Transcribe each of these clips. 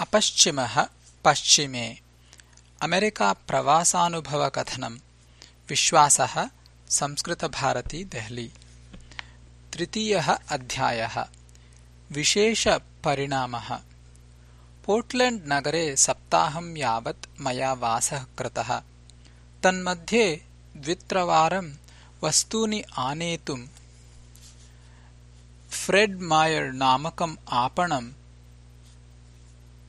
अपश्चिमः पश्चिमे। अमेरिकाप्रवासानुभवकथनम् विश्वासः संस्कृतभारती देहली। तृतीयः अध्यायः। विशेषपरिणामः। पोर्ट्लेण्ड् नगरे सप्ताहं यावत् मया वासः कृतः। तन्मध्ये द्वित्रवारं वस्तूनि आनेतुम् फ्रेड् मायर् नामकम् आपणम्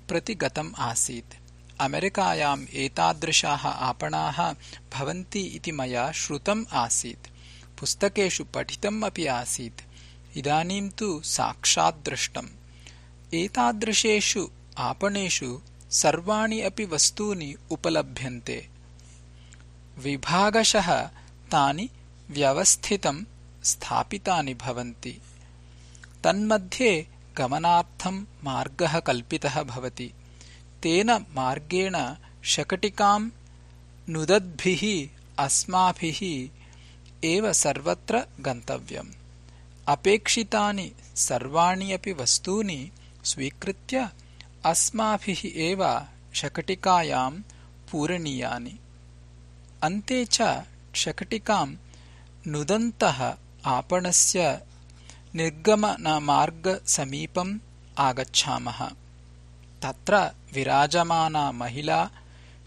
प्रति गतम् आसीत्। अमेरिकायाम् एतादृशाः आपणाः भवन्ति इति मया श्रुतम् आसीत्। पुस्तकेषु पठितम् अपि आसीत्। इदानीं तु साक्षात् दृष्टम्। एतादृशेषु आपणेषु सर्वाणि अपि वस्तूनि उपलभ्यन्ते। विभागशः तानि व्यवस्थितं स्थापितानि भवन्ति। तन्मध्ये गमनार्थं मार्गः कल्पितः भवति। तेन मार्गेण शकटिकां नुदद्भिः अस्माभिः एव सर्वत्र गन्तव्यम्। अपेक्षितानि सर्वाणि अपि वस्तूनि स्वीकृत्य अस्माभिः एव शकटिकायां पूरणीयानि। अन्ते च शकटिकां नुदन्तः आपणस्य निर्गमनमार्गसमीपम् आगच्छामः। तत्र विराजमाना महिला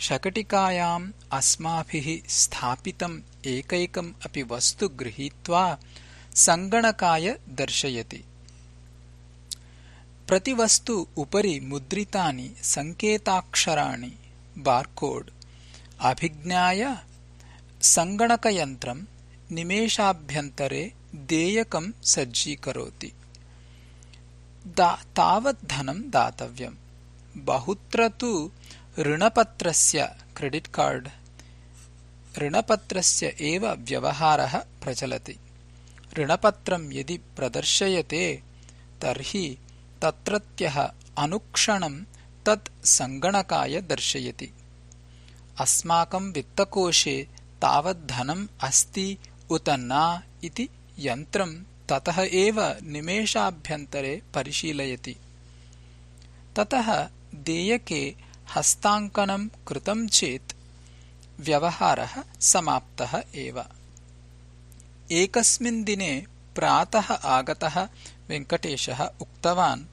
शकटिकायाम् अस्माभिः स्थापितम् एकैकम् अपि वस्तु गृहीत्वा सङ्गणकाय दर्शयति। प्रतिवस्तु उपरि मुद्रितानि सङ्केताक्षराणि बार्कोड् अभिज्ञाय सङ्गणकयन्त्रम् निमेषाभ्यन्तरे देयकं सज्जीकरोति। तावत् धनं दातव्यम्। बहुत्र तु ऋणपत्रस्य क्रेडिट् कार्ड् ऋणपत्रस्य एव व्यवहारः प्रचलति। ऋणपत्रं यदि प्रदर्शयते तर्हि तत्रत्यः अनुक्षणं तत् सङ्गणकाय दर्शयति। अस्माकं वित्तकोशे तावत् धनम् अस्ति उत न इति यन्त्रं ततः एव निमेषाभ्यन्तरे परिशीलयति। ततः देयके हस्ताङ्कनं कृतं चेत् व्यवहारः समाप्तः एव। एकस्मिन् दिने प्रातः आगतः वेङ्कटेशः उक्तवान्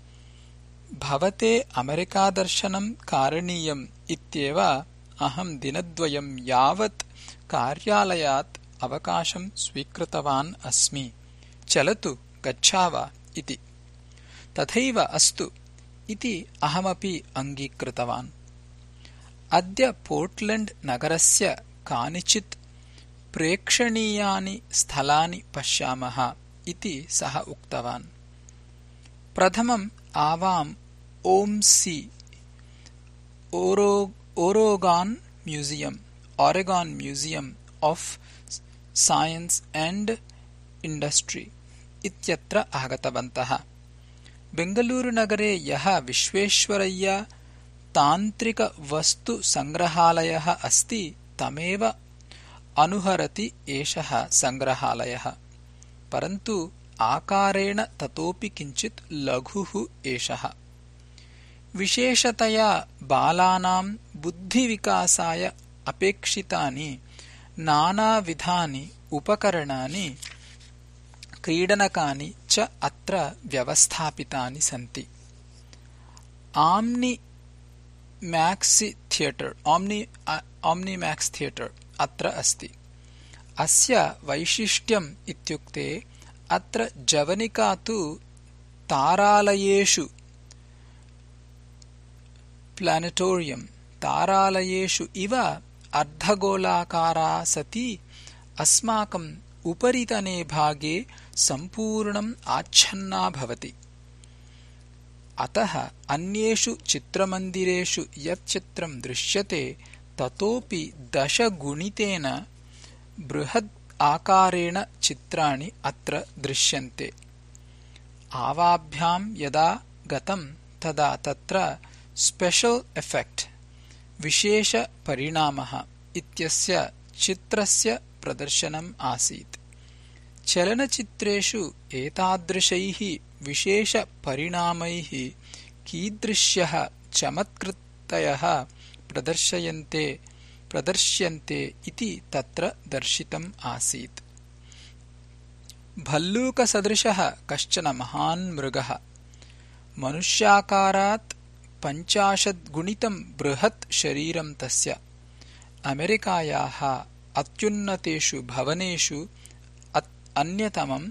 भवते अमेरिकादर्शनं कारणीयम् इत्येव अहं दिनद्वयं यावत् कार्यालयात् अवकाशं स्वीकृतवान् अस्मि। चलतु गच्छाव इति। तथैव अस्तु इति अहमपि अङ्गीकृतवान्। अद्य पोर्ट्लेण्ड् नगरस्य कानिचित् प्रेक्षणीयानि स्थलानि पश्यामः इति सः उक्तवान्। प्रथमम् आवाम् OMSI Oregon museum Oregon museum of science and industry इत्यत्र आगतवन्तः। बेङ्गलूरुनगरे यः विश्वेश्वरय्य तान्त्रिकवस्तुसङ्ग्रहालयः अस्ति तमेव अनुहरति एषः सङ्ग्रहालयः परन्तु आकारेण ततोपि किञ्चित् लघुः एषः। विशेषतया बालानां बुद्धिविकासाय अपेक्षितानि नानाविधानि उपकरणानि क्रीडनकानि च अत्र व्यवस्थापितानि सन्ति। आम्नि म्याक्स् थियेटर् अत्र अस्ति। अस्य वैशिष्ट्यम् इत्युक्ते अत्र जवनिका तु तारालयेषु प्लानेटोरियम् तारालयेषु इव अर्धगोलाकारा सती अस्माकम् उपरितने भागे सम्पूर्णम् आच्छन्ना भवति। अतः अन्येषु चित्रमन्दिरेषु यत् चित्रं दृश्यते ततोपि दशगुणितेन बृहद् आकारेण चित्राणि अत्र दृश्यन्ते। आवाभ्याम् यदा गतम् तदा तत्र स्पेशल् एफेक्ट् विशेषपरिणामः इत्यस्य चित्रस्य प्रदर्शनम् आसीत्। चलनचित्रेषु एतादृशैः विशेषपरिणामैः कीदृश्यः चमत्कृतयः प्रदर्शयन्ते प्रदर्श्यन्ते इति तत्र दर्शितम् आसीत्। भल्लूकसदृशः कश्चन महान् मृगः। मनुष्याकारात् पञ्चाशद्गुणितं बृहत् शरीरं तस्य। अमेरिकायाः अत्युन्नतेषु भवनेषु अन्यतमम्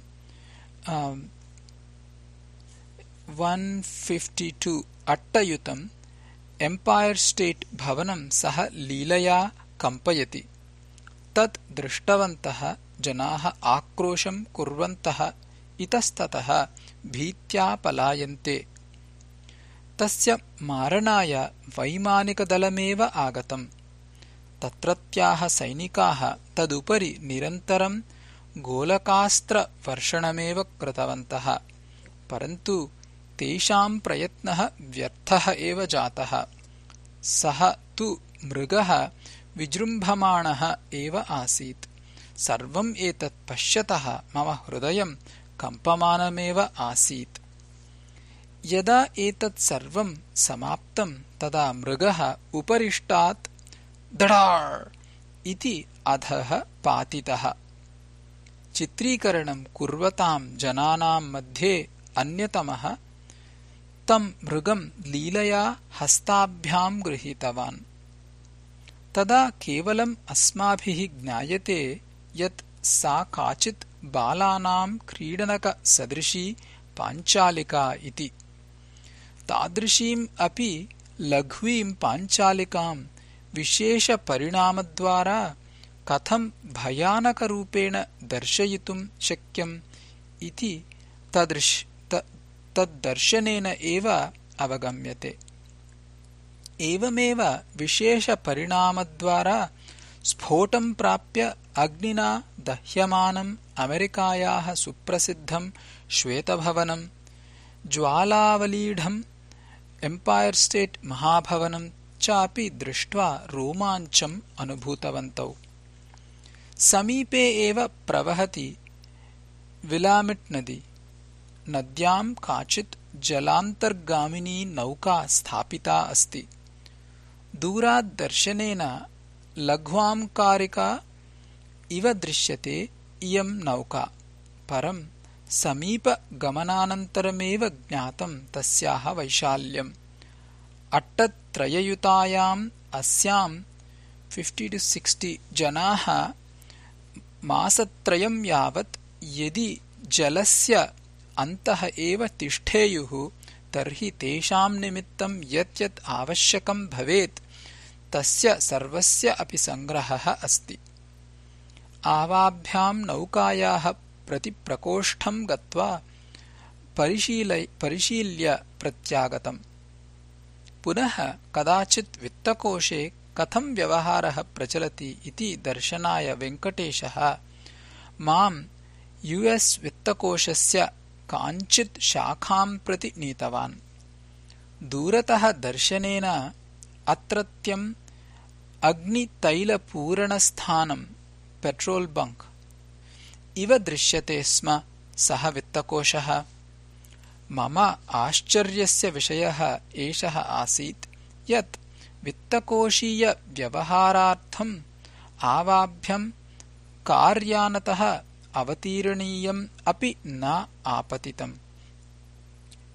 वन् फिफ्टि टु अट्टयुतम् एम्पायर् स्टेट् भवनं सः लीलया कम्पयति। तत् दृष्टवन्तः जनाः आक्रोशं कुर्वन्तः इतस्ततः भीत्या पलायन्ते तस्य मारणाय वैमानिकदलमेव आगतम्। तत्रत्याः सैनिकाः तदुपरि निरन्तरं गोलकास्त्रवर्षणमेव कृतवन्तः परन्तु तेषां प्रयत्नः व्यर्थः एव जातः। सः तु मृगः विजृम्भमाणः एव आसीत्। सर्वम् एतत् पश्यतः मम हृदयं कम्पमानमेव आसीत् यदा एतत् सर्वं समाप्तं तदा मृगः उपरिष्टात् इति अधः पातितः। चित्रीकरणं कुर्वतां जनानां मध्ये अन्यतमः तं मृगं लीलया हस्ताभ्यां गृहीतवान्। तदा केवलम् अस्माभिः ज्ञायते यत् सा काचित् बालानां क्रीडनकसदृशी पाञ्चालिका इति तादृशीम् अपि लघ्वीं पाञ्चालिकां विशेषपरिणामद्वारा कथं भयानकरूपेण दर्शयितुं शक्यम् इति तद्दर्शनेन एव अवगम्यते। एवमेव विशेषपरिणामद्वारा स्फोटं प्राप्य अग्निना दह्यमानम् अमेरिकायाः सुप्रसिद्धं श्वेतभवनं ज्वालावलीढम् एम्पायर् स्टेट् महाभवनं चापि दृष्ट्वा रोमाञ्चम् अनुभूतवन्तौ समीपे एव प्रवहति विलामिट् नदी नद्यां काचित् जलान्तर्गामिनी नौका स्थापिता अस्ति दूराद्दर्शनेन लघ्वाङ्कारिका इव दृश्यते इयं नौका परं समीपगमनानन्तरमेव ज्ञातं तस्याः वैशाल्यम्। अट्टत्रययुतायाम् अस्यां फिफ्टि टु सिक्स्टि जनाः मासत्रयं यावत् यदि जलस्य अन्तः एव तिष्ठेयुः तर्हि तेषां निमित्तं यत् यत् आवश्यकं भवेत् तस्य सर्वस्य अपि सङ्ग्रहः अस्ति। आवाभ्यां नौकायाः प्रतिप्रकोष्ठं गत्वा परिशील्य प्रत्यागतम्। पुनः कदाचित् वित्तकोशे कथं व्यवहारः प्रचलति इति दर्शनाय वेङ्कटेशः माम् यु एस् वित्तकोशस्य काञ्चित् शाखां प्रति नीतवान्। दूरतः दर्शनेन अत्रत्यम् अग्नितैलपूरणस्थानम् पेट्रोल् बङ्क् इव दृश्यते स्म सः वित्तकोशः। मम आश्चर्यस्य विषयः एषः आसीत् यत् वित्तकोशीयव्यवहारार्थम् आवाभ्यम् कार्यानतः अवतीर्णीयम् अपि न आपतितम्।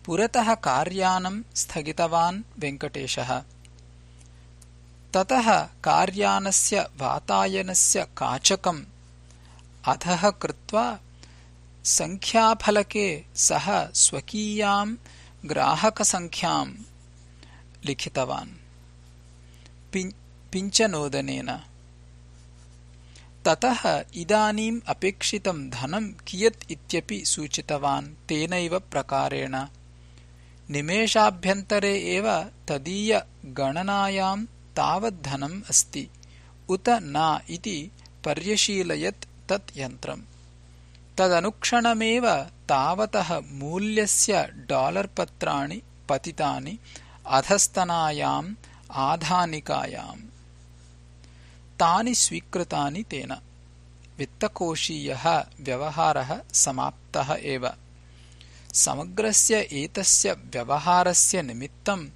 पुरतः कार्यानम् स्थगितवान् वेङ्कटेशः। ततः कार्यानस्य वातायनस्य काचकम् अधः कृत्वा सङ्ख्याफलके सः स्वकीयाम् ग्राहकसङ्ख्याम् लिखितवान्। पिञ्चनोदनेन। ततः इदानीम् अपेक्षितं धनं कियत् इत्यपि सूचितवान् तेनैव प्रकारेण। निमेषाभ्यन्तरे एव तदीयगणनायाम् तावद्धनम् अस्ति। उत न इति पर्यशीलयत् तत् यन्त्रम् तदनुक्षणमेव तावतः मूल्यस्य डालर्पत्राणि पतितानि अधस्तनायाम् आधानिकायाम्। तानि स्वीकृतानि तेन। वित्तकोशीयः व्यवहारः समाप्तः एव। समग्रस्य एतस्य व्यवहारस्य निमित्तं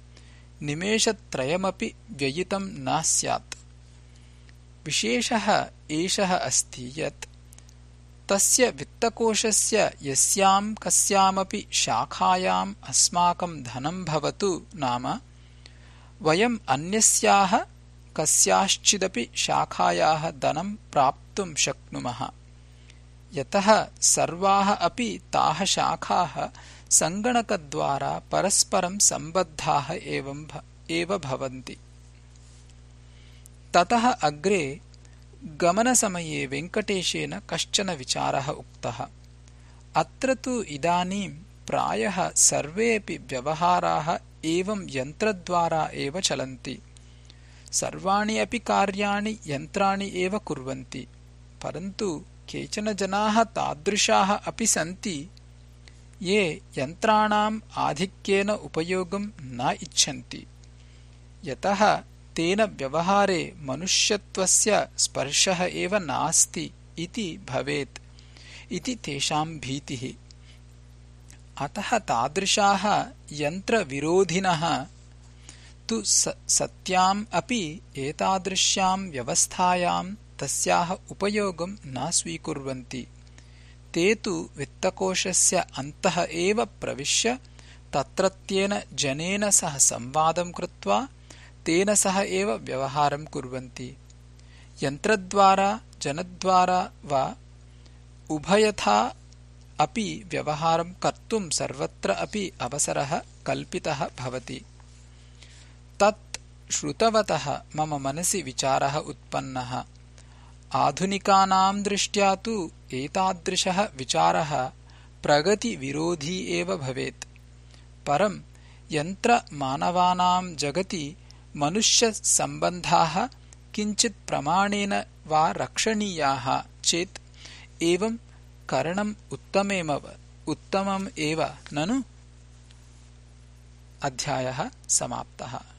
निमेषत्रयमपि व्ययितं न स्यात् विशेषः एषः अस्ति यत् तस्य वित्तकोशस्य यस्यां कस्यामपि शाखायाम् अस्माकं धनं भवतु नाम वयम् अन्यस्याः कस्याश्चिदपि शाखायाः धनं प्राप्तुं शक्नुमः। यतः सर्वाः अपि ताः शाखाः सङ्गणकद्वारा परस्परं सम्बद्धाः एव भवन्ति ततः अग्रे गमनसमये वेङ्कटेशेन कश्चन विचारः उक्तः। अत्र तु इदानीं प्रायः सर्वेऽपि व्यवहाराः एवं यन्त्रद्वारा एव चलन्ति। सर्वाणि अपि कार्याणि यन्त्राणि एव कुर्वन्ति। परन्तु केचन जनाः तादृशाः अपि सन्ति। ये यन्त्राणाम् आधिक्येन उपयोगं न इच्छन्ति। यतः तेन व्यवहारे मनुष्यत्वस्य स्पर्शः एव नास्ति इति भवेत्। इति तेषां भीतिः। अतः तादृशाः यन्त्रविरोधिनः तु सत्याम् अपि एतादृश्यां व्यवस्थायां तस्याः उपयोगं न स्वीकुर्वन्ति। ते तु वित्तकोशस्य अन्तः एव प्रविश्य तत्रत्येन जनेन सह संवादं कृत्वा तेन सह एव व्यवहारं कुर्वन्ति। यन्त्रद्वारा जनद्वारा वा उभयथा अपि व्यवहारं कर्तुं सर्वत्र अपि अवसरः कल्पितः भवति। तत् श्रुतवतः मम मनसि विचारः उत्पन्नः। आधुनिकानां दृष्ट्या तु एतादृशः विचारः प्रगतिविरोधी एव भवेत्। परं यन्त्रमानवानां जगति मनुष्यसम्बन्धाः किञ्चित् प्रमाणेन वा रक्षणीयाः चेत् एवं करणम् उत्तमम् एव। ननु? अध्यायः समाप्तः